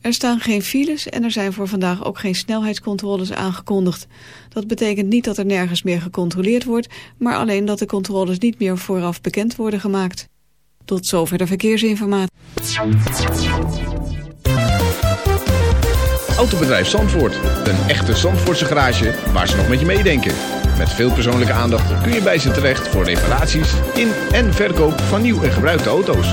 Er staan geen files en er zijn voor vandaag ook geen snelheidscontroles aangekondigd. Dat betekent niet dat er nergens meer gecontroleerd wordt, maar alleen dat de controles niet meer vooraf bekend worden gemaakt. Tot zover de verkeersinformatie. Autobedrijf Zandvoort, een echte Zandvoortse garage waar ze nog met je meedenken. Met veel persoonlijke aandacht kun je bij ze terecht voor reparaties in en verkoop van nieuw en gebruikte auto's.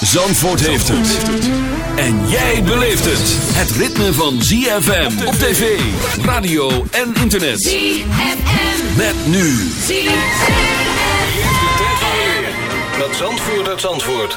Zandvoort heeft het. En jij beleeft het. Het ritme van ZFM op tv, radio en internet. ZFM. Met nu. ZFM. Met Zandvoort uit Zandvoort.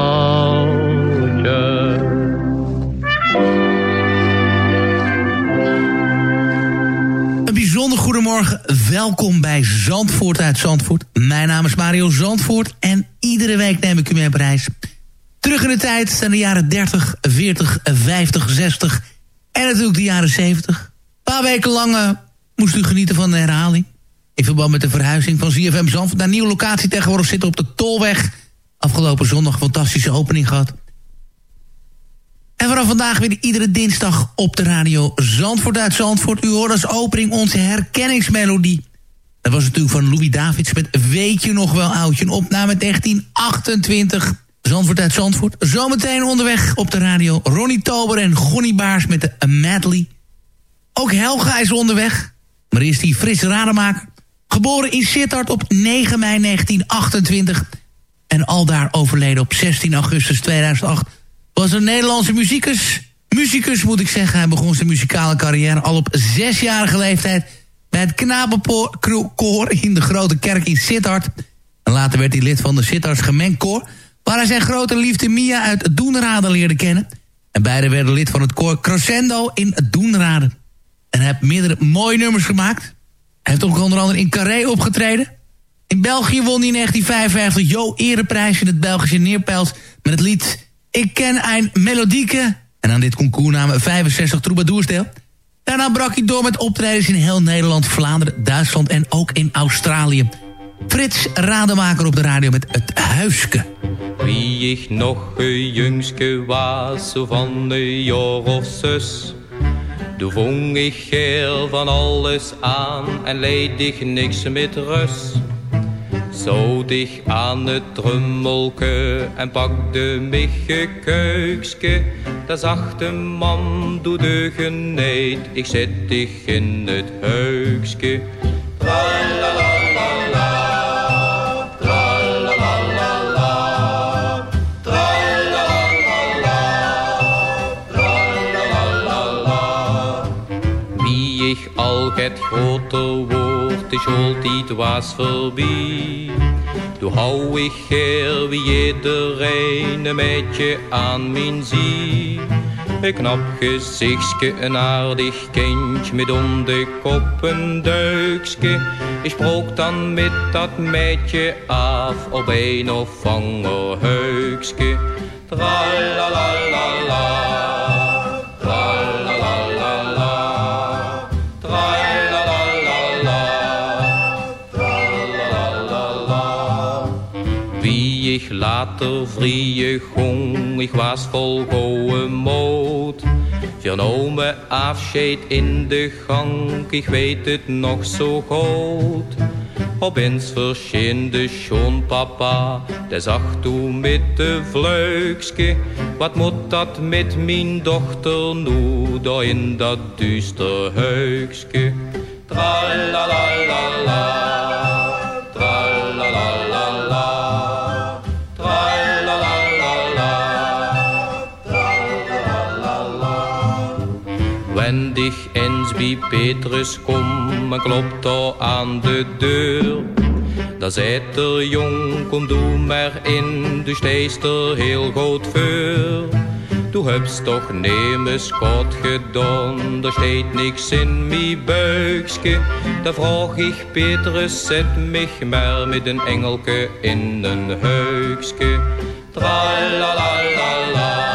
Welkom bij Zandvoort uit Zandvoort. Mijn naam is Mario Zandvoort en iedere week neem ik u mee op reis. Terug in de tijd zijn de jaren 30, 40, 50, 60 en natuurlijk de jaren 70. Een paar weken lang eh, moest u genieten van de herhaling. In verband met de verhuizing van ZFM Zandvoort naar een nieuwe locatie. Tegenwoordig zitten op de Tolweg. Afgelopen zondag een fantastische opening gehad. En vanaf vandaag weer iedere dinsdag op de radio Zandvoort uit Zandvoort. U hoort als opening onze herkenningsmelodie. Dat was natuurlijk van Louis Davids met Weet je nog wel oudje? Een opname 1928. Zandvoort uit Zandvoort. Zometeen onderweg op de radio Ronnie Tober en Gonnie Baars met de Medley. Ook Helga is onderweg. Maar eerst die frisse rademaker. Geboren in Sittard op 9 mei 1928. En aldaar overleden op 16 augustus 2008 was een Nederlandse muzikus. Muzikus moet ik zeggen. Hij begon zijn muzikale carrière al op zesjarige leeftijd... bij het knapenkoor in de Grote Kerk in Sittard. En later werd hij lid van de Sittards Gemengkoor... waar hij zijn grote liefde Mia uit Doenrade leerde kennen. En beide werden lid van het koor Crescendo in Doenrade. En hij heeft meerdere mooie nummers gemaakt. Hij heeft ook onder andere in Carré opgetreden... In België won hij in 1955 Jo Ereprijs in het Belgische Neerpels... met het lied Ik ken een melodieke. En aan dit concours namen 65 troubadours deel. Daarna brak hij door met optredens in heel Nederland, Vlaanderen, Duitsland en ook in Australië. Frits Rademaker op de radio met Het Huiske. Wie ik nog een jongske was, van een jaar of. Toen vong ik heel van alles aan en leed ik niks met rust. Zo dicht aan het trummelke en pakte mich een keukske. Daar zag de man doe de geneed, ik zet dich in het heukske. Wie ik al het groter wordt, is altijd was voorbij. Toen hou ik heel wie iedereen een beetje aan mijn zie. Een knap gezichtje, een aardig kindje met om de kop een duikske. Ik sprook dan met dat meidje af op een of ander. Tralalalala, tralalalala, Ik later vrije gong, ik was vol goeie moed. Vernomen afscheid in de gang, ik weet het nog zo goed. Opeens verscheen de schoonpapa, die zag toen met de vleugske. Wat moet dat met mijn dochter nu, daar in dat duister heukske? Tralalalala, Dich eens bij Petrus kom en klopt daar aan de deur. Dan zei er jong, kom doe maar in, du steest er heel goed voor. Du hebst toch nemens kot gedaan, er steekt niks in mijn buikske. Dan vraag ik Petrus, zet mich maar met een engelke in een heukske. Tralalalala,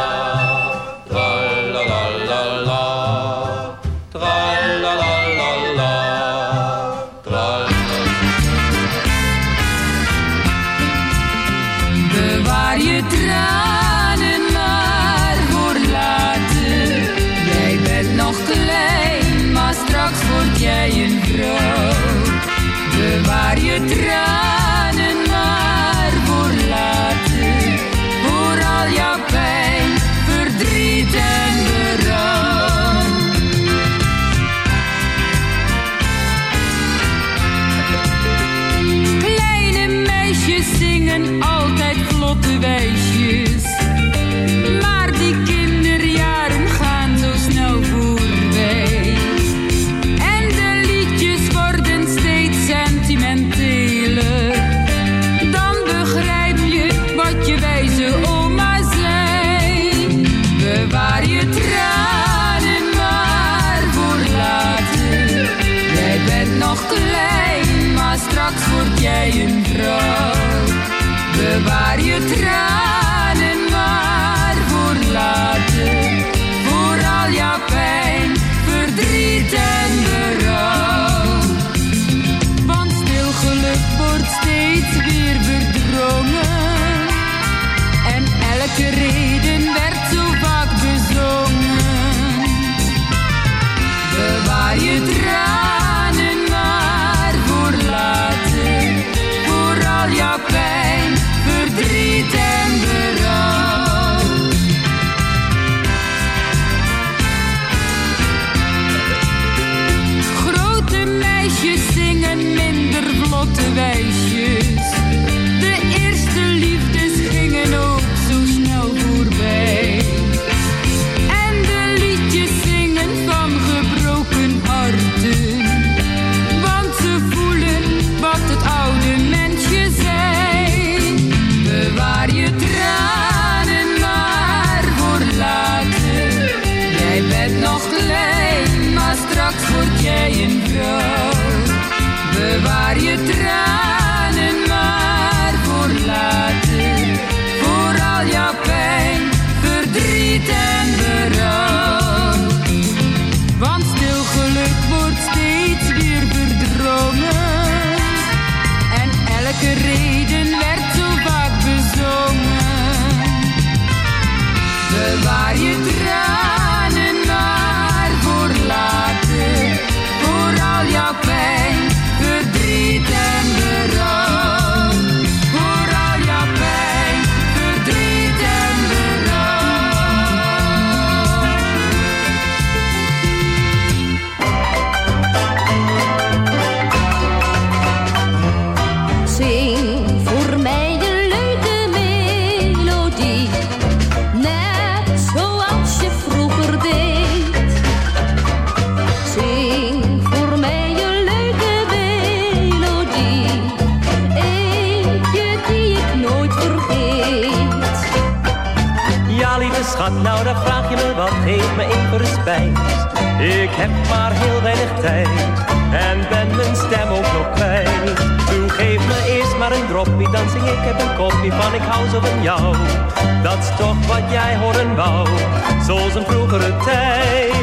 tijd.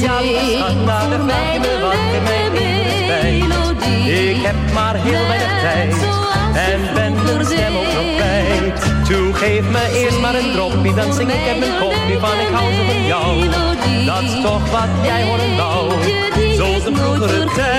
Ja, lieve schat, nou dan vraag je me wat, geef me even respijt. Ik heb maar heel weinig tijd en ben mijn stem ook nog kwijt. Toe geef me eerst maar een droppie, dan zing ik heb een kopje van ik hou zo van jou. Dat is toch wat jij horen wou, zoals een vroegere tijd.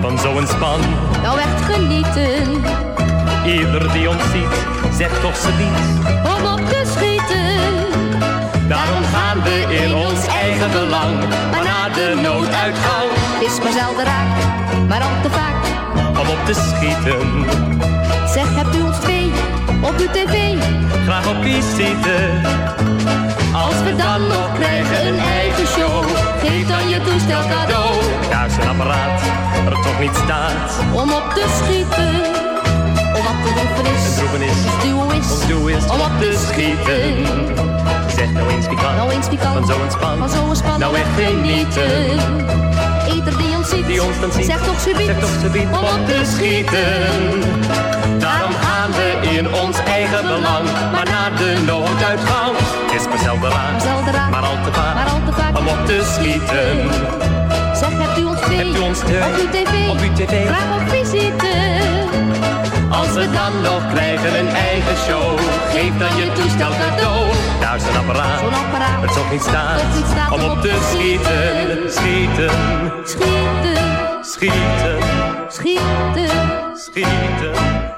Van zo'n span. nou echt genieten. Ieder die ons ziet, zegt toch ze niet. Om op te schieten. Daarom gaan we in ons eigen belang. Maar na de nooduitgang, Het is maar zelden raak, maar al te vaak. om op te schieten. Zeg, hebt u ons twee op uw tv? Graag op visite. Als we dan nog krijgen een eigen show, geef dan je toestel cadeau. Thuis een apparaat, er toch niet staat. Om op te schieten, of wat te roepen is. Een troeven is, is, is om op te schieten. Zeg nou eens wie kan, Nou eens wie kan, van zo'n span. van zo'n span Nou echt genieten. Ieder die ons ziet, Die ons dan ziet, zegt toch subiet, zegt toch subiet om op te schieten. Daarom gaan we in ons eigen belang. Maar na de nooduitgang is maar zelden raar, Maar al te vaak, maar al te vaak. om op te schieten. Zeg, hebt u ons Hebt u ons op uw tv, op uw tv. graag op visite. Als we dan nog krijgen een eigen show, geef dan je toestel cadeau. Daar is een apparaat, Zo'n apparaat, het toch niet staat om op te schieten. Schieten, Schieten, schieten, schieten, schieten.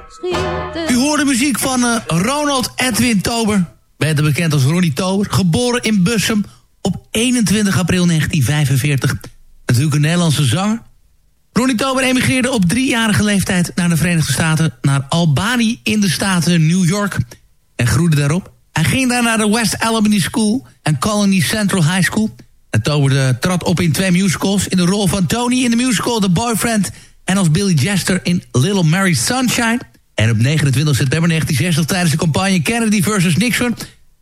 schieten. U hoorde muziek van eh, Ronald Edwin Tober. Beter bekend als Ronnie Tober. Geboren in Bussum op 21 april 1945. Natuurlijk een Nederlandse zanger. Ronnie Tober emigreerde op driejarige leeftijd naar de Verenigde Staten... naar Albany in de staten New York. En groeide daarop. Hij ging daar naar de West Albany School en Colony Central High School. En Tober eh, trad op in twee musicals... in de rol van Tony in de musical The Boyfriend... en als Billy Jester in Little Mary Sunshine... En op 29 september 1960 tijdens de campagne Kennedy versus Nixon...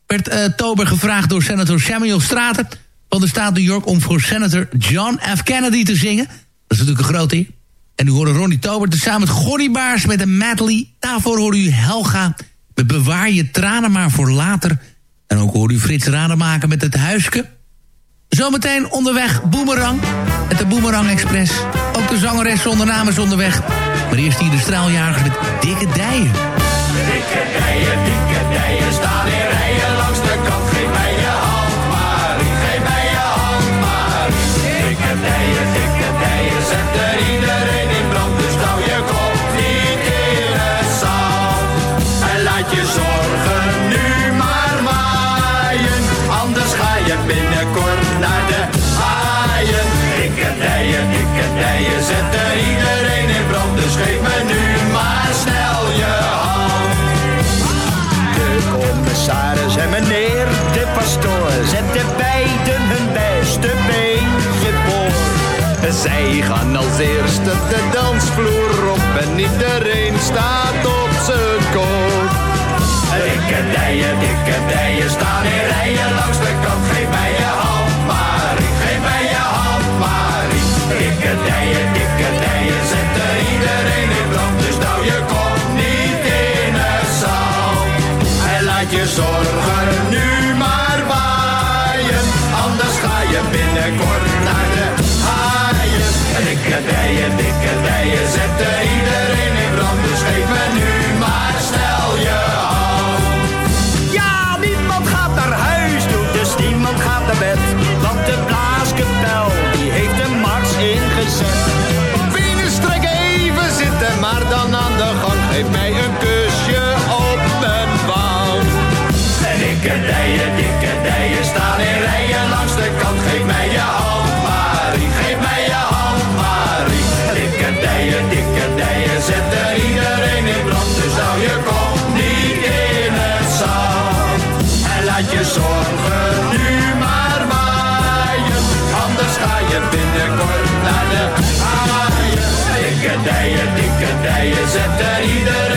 werd eh, Tober gevraagd door senator Samuel Straten van de staat New York... om voor senator John F. Kennedy te zingen. Dat is natuurlijk een groot eer. En u hoorde Ronnie Tober tezamen met Gordy Baars met een medley. Daarvoor hoorde u Helga met Bewaar je tranen maar voor later. En ook hoorde u Frits Rademaker met het huisje. Zometeen onderweg Boomerang. Met de Boomerang Express. Ook de zangeres zonder naam is onderweg. Maar eerst hier de straaljagers met dikke dijen. Dikke dijen, dikke dijen, Zij gaan als eerste de dansvloer op en iedereen staat op zijn kop. Dikke dijen, dikke dijen, staan in rijen langs de kant. Geef mij je hand, Marie, geef mij je hand, Marie. Dikke dijen, dikke dijen, zetten iedereen in brand, dus nou je kop. Dikke dikkernijen zetten iedereen in brand. Dus geef me nu maar snel je hand. Ja, niemand gaat naar huis toe, dus niemand gaat naar bed. Want de blaaskapel, die heeft de mars ingezet. Binnen strek even zitten, maar dan aan de gang. Geef mij een kusje op mijn wang. Dikkernijen, dikkernijen staan in rijen partijen zetten iedereen.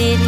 it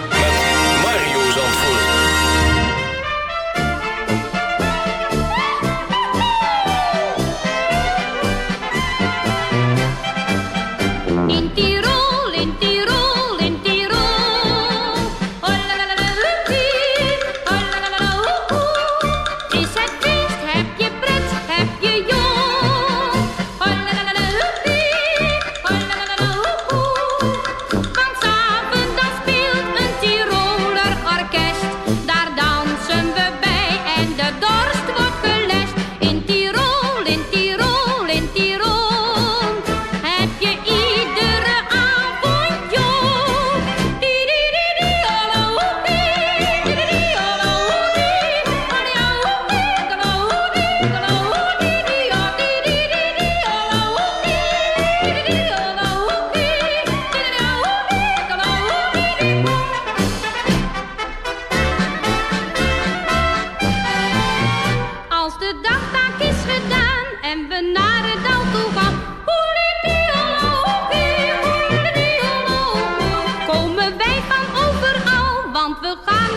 Want we gaan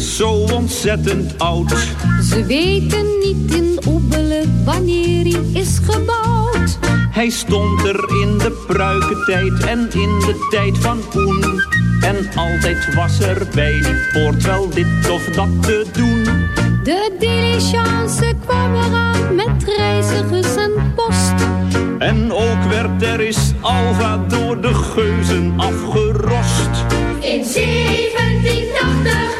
is zo ontzettend oud. Ze weten niet in Oebelen wanneer hij is gebouwd. Hij stond er in de pruikentijd en in de tijd van Oen. En altijd was er bij die poort wel dit of dat te doen. De diligence kwam eraan met reizigers en post. En ook werd er is Alva door de geuzen afgerost. In 1780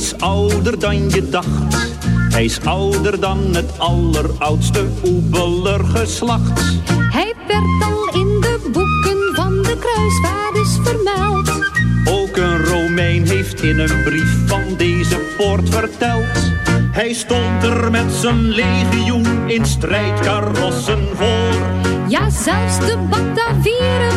is ouder dan je dacht. Hij is ouder dan het alleroudste Oebeler geslacht. Hij werd al in de boeken van de kruisvaarders vermeld. Ook een Romein heeft in een brief van deze poort verteld. Hij stond er met zijn legioen in strijdkarossen voor. Ja, zelfs de Batavieren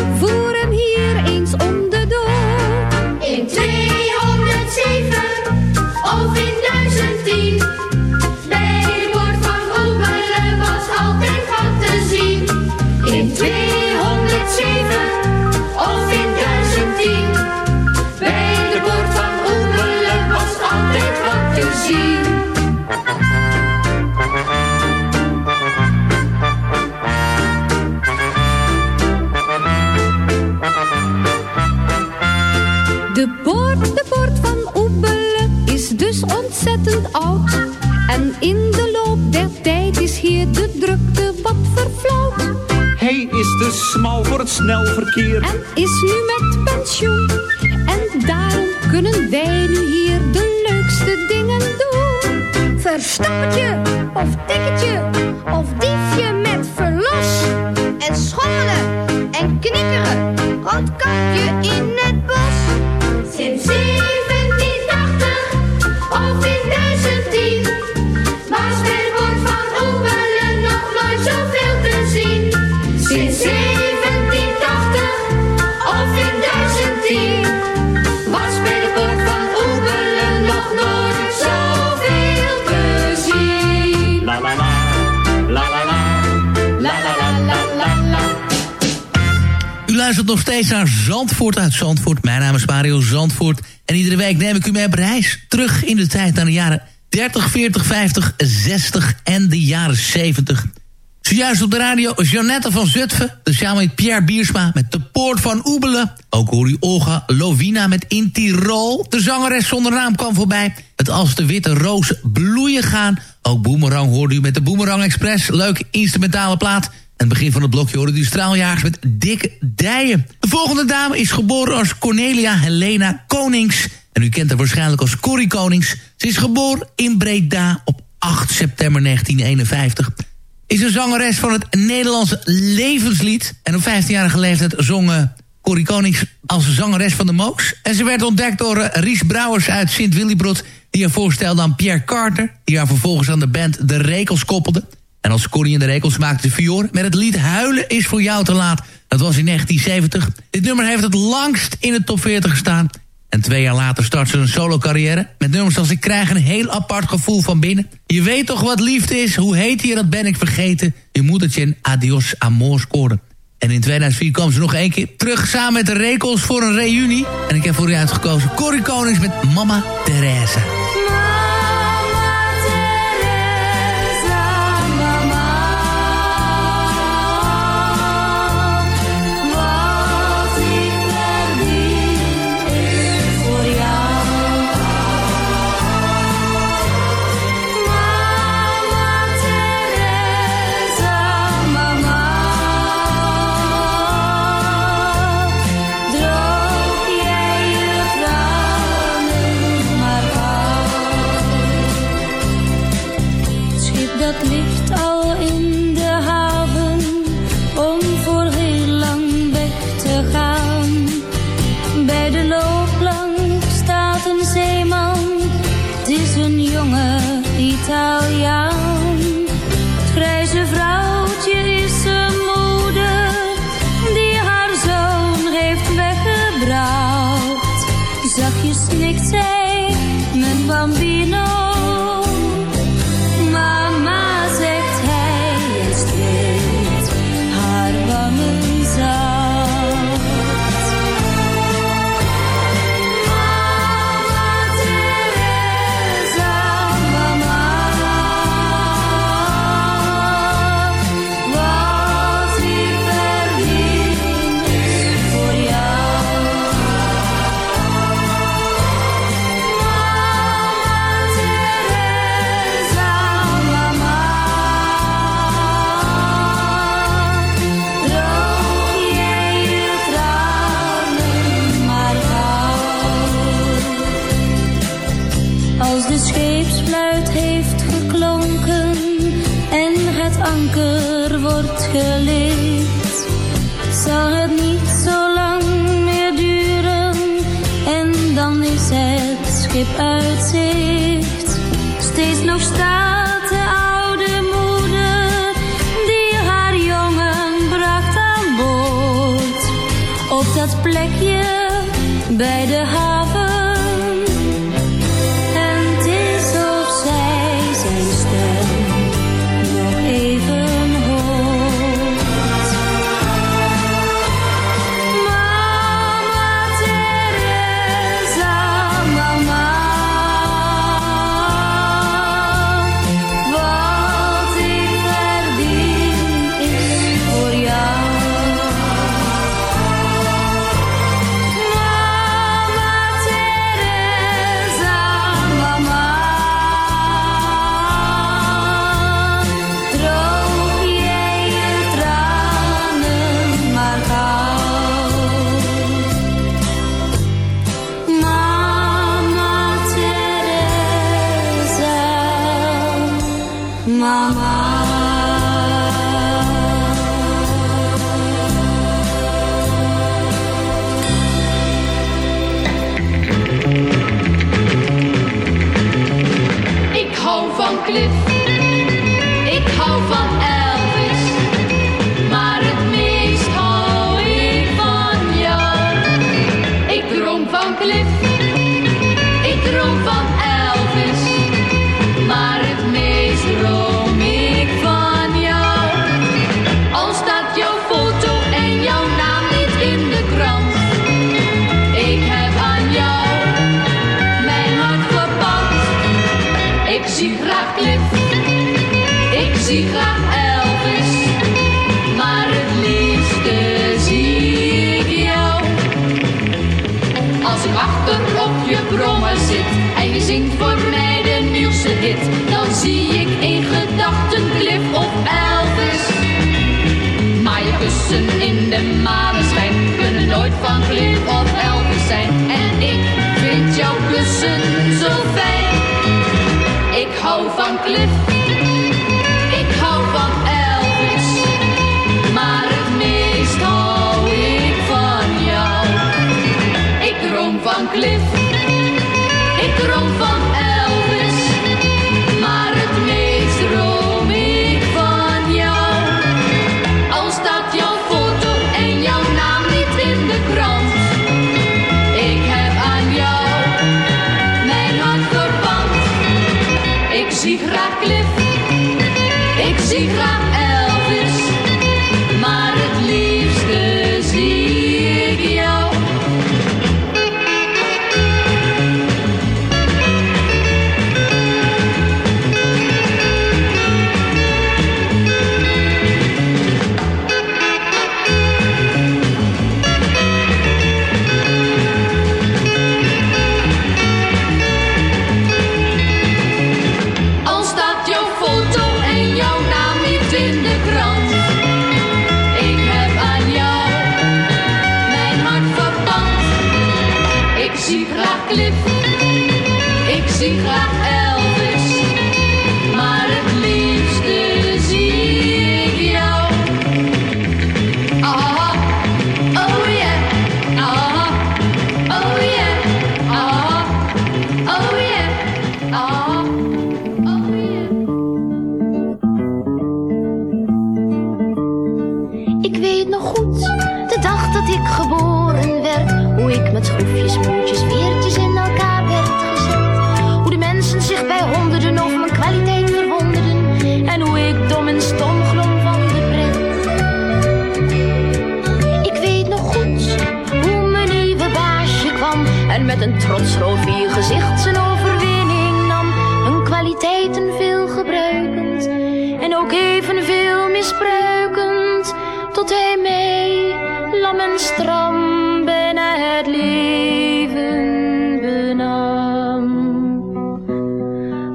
is smal voor het snelverkeer. En is nu met pensioen. En daarom kunnen wij nu hier de leukste dingen doen. Verstappertje of tikketje nog steeds naar Zandvoort uit Zandvoort. Mijn naam is Mario Zandvoort. En iedere week neem ik u mee op reis. Terug in de tijd naar de jaren 30, 40, 50, 60 en de jaren 70. Zojuist op de radio Jeannette van Zutphen. Dus samen met Pierre Biersma met De Poort van Oebelen. Ook hoor u Olga Lovina met In Tirol. De zangeres zonder naam kwam voorbij. Het Als de Witte Rozen bloeien gaan. Ook Boomerang hoorde u met de Boomerang Express. Leuke instrumentale plaat. En het begin van het blokje hoorde u straaljagers met Dikke Dijen. De volgende dame is geboren als Cornelia Helena Konings. En u kent haar waarschijnlijk als Corrie Konings. Ze is geboren in Breda op 8 september 1951 is een zangeres van het Nederlandse levenslied. En op 15-jarige leeftijd zong eh, Corrie Konings als zangeres van de Mooks. En ze werd ontdekt door eh, Ries Brouwers uit Sint-Willibrod... die haar voorstelde aan Pierre Carter... die haar vervolgens aan de band De Rekels koppelde. En als Corrie in de Rekels maakte ze Fior... met het lied Huilen is voor jou te laat. Dat was in 1970. Dit nummer heeft het langst in de top 40 gestaan... En twee jaar later start ze een solo-carrière. Met nummers als Ik krijg een heel apart gevoel van binnen. Je weet toch wat liefde is? Hoe heet je? Dat ben ik vergeten. Je moedertje en Adios Amor scoren. En in 2004 kwam ze nog één keer terug samen met de Rekels voor een reunie. En ik heb voor u uitgekozen Corrie Konings met Mama Therese. bambino. schip. Steeds nog staat de oude moeder die haar jongen bracht aan boord. Op dat plekje bij de haven.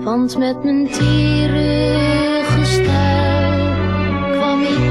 Want met mijn tieren gestel kwam ik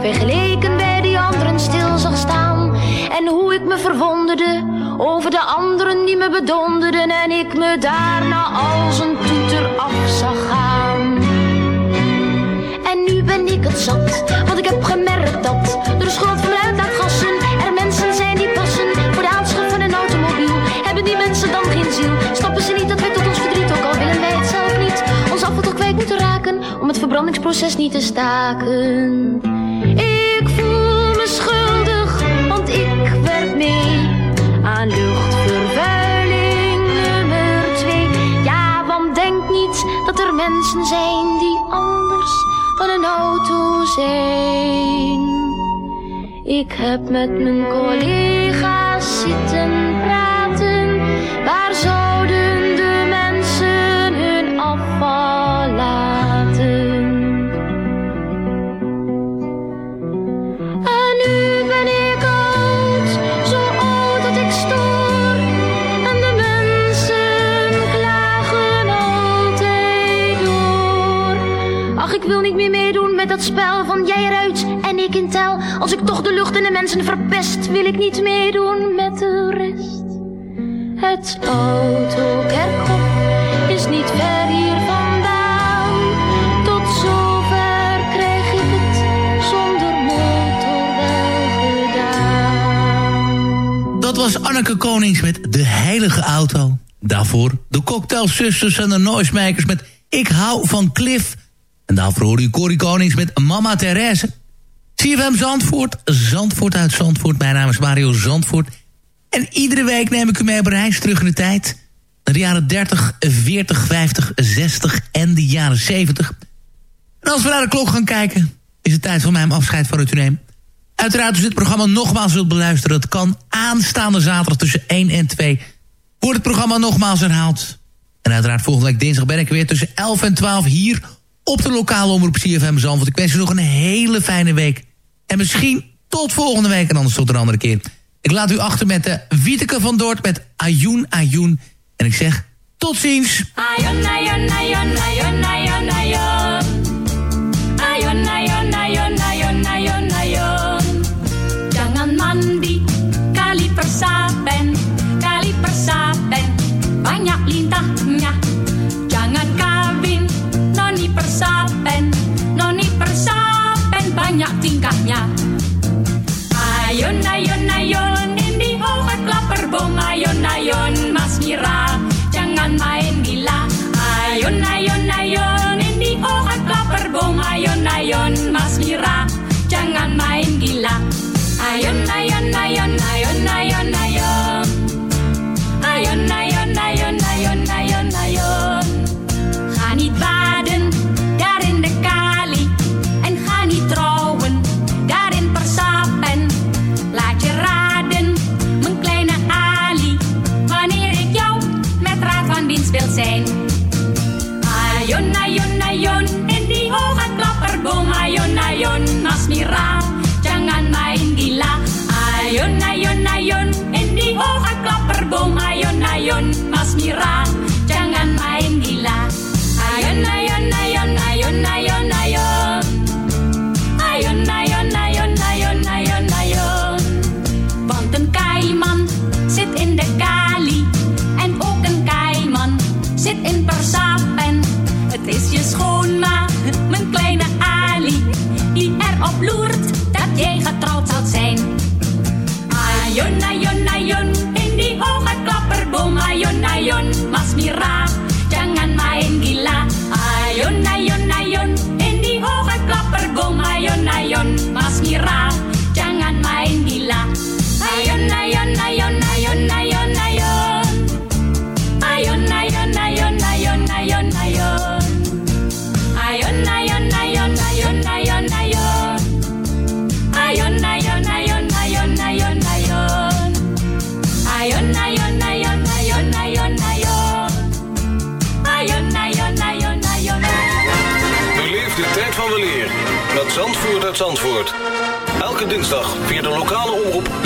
vergeleken bij die anderen stil zag staan. En hoe ik me verwonderde over de anderen die me bedonderden. En ik me daarna als een toeter af zag gaan. En nu ben ik het zat, want ik heb gemerkt dat de schuld verbrandingsproces niet te staken? Ik voel me schuldig, want ik werk mee aan luchtvervuiling nummer twee. Ja, want denk niet dat er mensen zijn die anders dan een auto zijn. Ik heb met mijn collega's zitten praten. Waar spel van jij eruit en ik in tel. Als ik toch de lucht en de mensen verpest, wil ik niet meedoen met de rest. Het autokerkhof is niet ver hier vandaan. Tot zover krijg ik het zonder motor wel gedaan. Dat was Anneke Konings met De Heilige Auto. Daarvoor de Cocktailzusters en de Noisemakers met Ik hou van Cliff. En daarvoor hoorde u Corrie Konings met Mama Therese. CFM Zandvoort, Zandvoort uit Zandvoort. Mijn naam is Mario Zandvoort. En iedere week neem ik u mee op reis terug in de tijd. Naar de jaren 30, 40, 50, 60 en de jaren 70. En als we naar de klok gaan kijken... is het tijd voor mij om afscheid van u te nemen. Uiteraard als u dit programma nogmaals wilt beluisteren... dat kan aanstaande zaterdag tussen 1 en 2... wordt het programma nogmaals herhaald. En uiteraard volgende week dinsdag ben ik er weer tussen 11 en 12... hier op de lokale omroep CFM Zandvoort. Ik wens u nog een hele fijne week. En misschien tot volgende week en anders tot een andere keer. Ik laat u achter met de Wieteke van Doort met Ayoen Ayoen. En ik zeg tot ziens. Nayun, Nayun.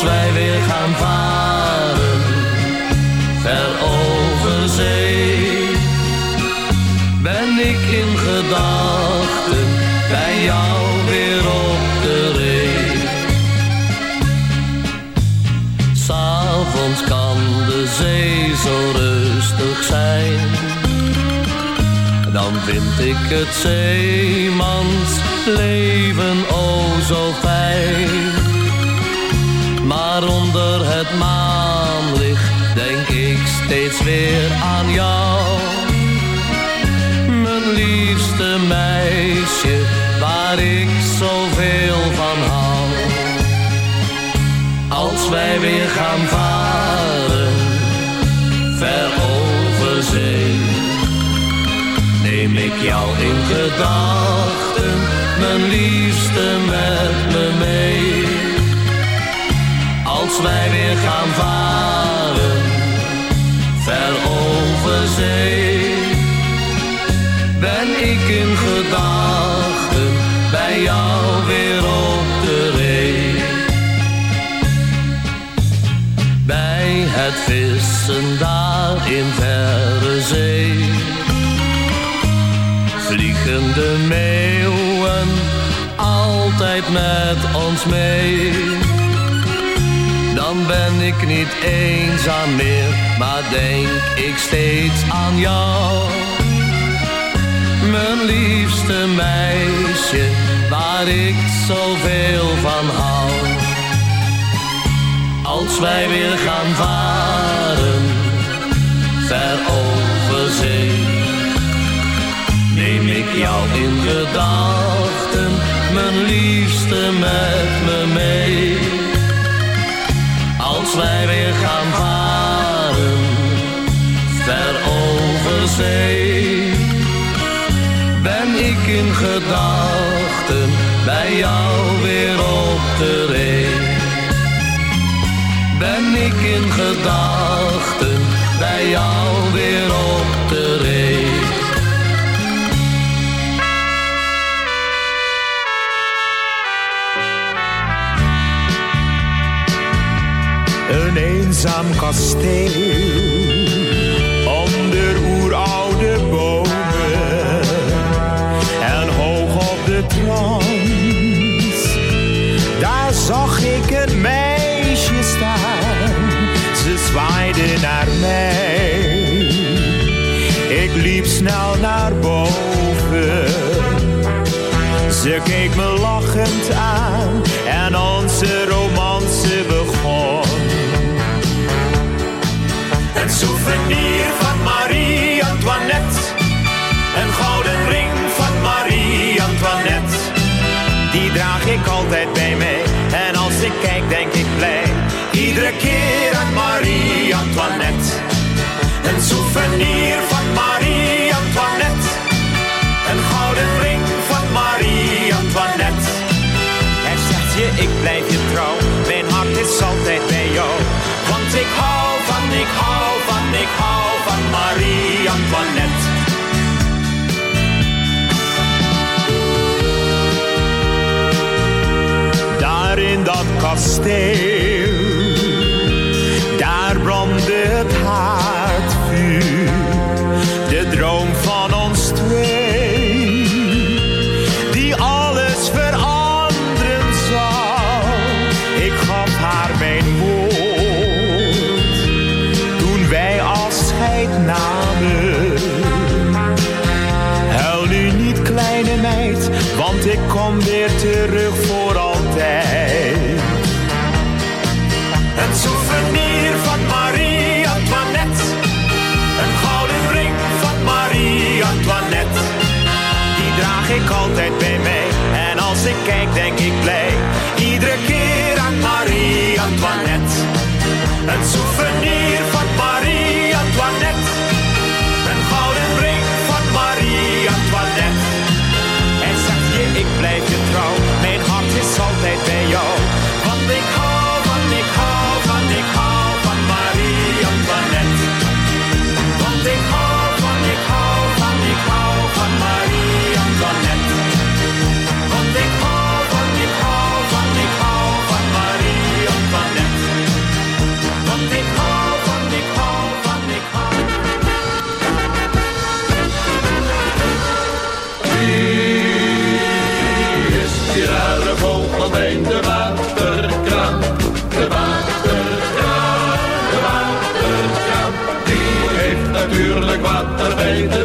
Als wij weer gaan varen, ver over zee, ben ik in gedachten bij jou weer op de ree. S'avonds kan de zee zo rustig zijn. Dan vind ik het zeemans leven denk ik steeds weer aan jou. Mijn liefste meisje, waar ik zoveel van hou. Als wij weer gaan varen, ver over zee. Neem ik jou in gedachten, mijn liefste met Wij weer gaan varen, ver over zee. Ben ik in gedachten, bij jou weer op de ree. Bij het vissen daar in verre zee vliegen de meeuwen altijd met ons mee. Dan ben ik niet eenzaam meer, maar denk ik steeds aan jou. Mijn liefste meisje, waar ik zoveel van hou. Als wij weer gaan varen, ver over zee neem ik jou in gedachten, mijn liefste met me mee. Gedachten bij jou weer op de ree. Ben ik in gedachten bij jou weer op de ree. Een eenzaam kasteel ze keek me lachend aan en onze romance begon. Een souvenir van Marie-Antoinette. Een gouden ring van Marie-Antoinette. Die draag ik altijd bij mij. En als ik kijk, denk ik blij. Iedere keer aan Marie-Antoinette. Een souvenir ik blijf je trouw. Mijn hart is altijd bij jou. Want ik hou van, ik hou van, ik hou van Marie-Antoinette. Daar in dat kasteel, de